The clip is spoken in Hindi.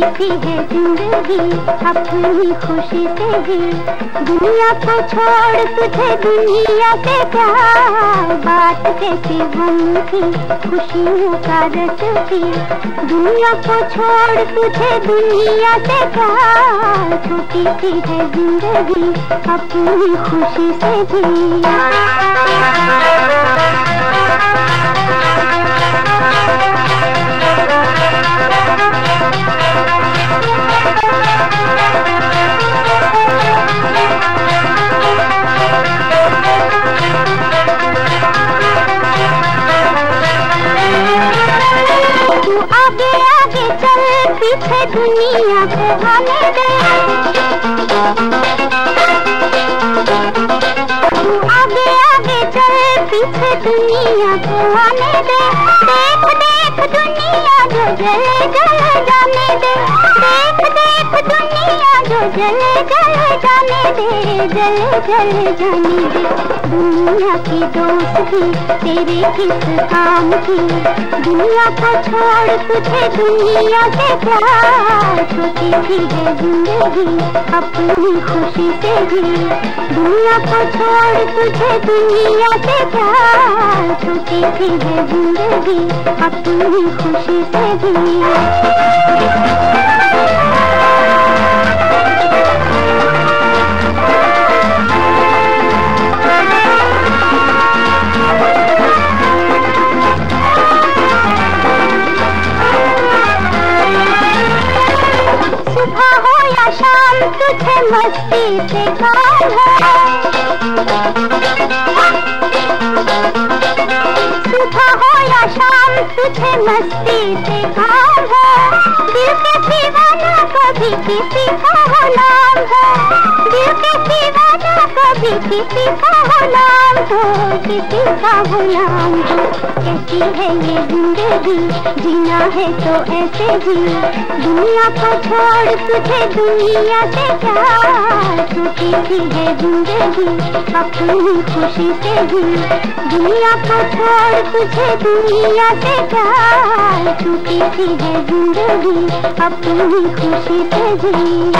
सी है ज़िंदगी, अपनी खुशी से ही दुनिया को छोड़ तुझे दुनिया से क्या बात कैसी की खुशियों का की दुनिया को छोड़ तुझे दुनिया से क्या छोटी सी है ज़िंदगी, अपनी खुशी से भी पीछे दुनिया को हमें दे। आगे आगे चल, पीछे दुनिया को आने दे। देख देख दुनिया जो जले जले जाने दे। देख दुनिया जो जले जले जाने दे जले जले जाने दे दुनिया की दोस्ती तेरे किस काम की दुनिया को छोड़ तुझे दुनिया से प्यार छोटी सी है ज़िंदगी अपनी खुशी से भी दुनिया को छोड़ तुझे दुनिया से प्यार छोटी सी है ज़िंदगी अपनी खुशी से। भी तुझे मस्ती से सुबह हो या शाम, तुझे मस्ती से दिल के दीवाना कभी किसी का नाम है। दिल के दीवाना कभी किसी का नाम हो किसी का नाम हो कैसी है ये ज़िंदगी जीना है तो ऐसे जी दुनिया को छोड़ तुझे दुनिया से क्या छोटी सी है ज़िंदगी अपनी खुशी से जी दुनिया को छोड़ तुझे दुनिया से क्या छोटी सी है ज़िंदगी अपनी खुशी से भी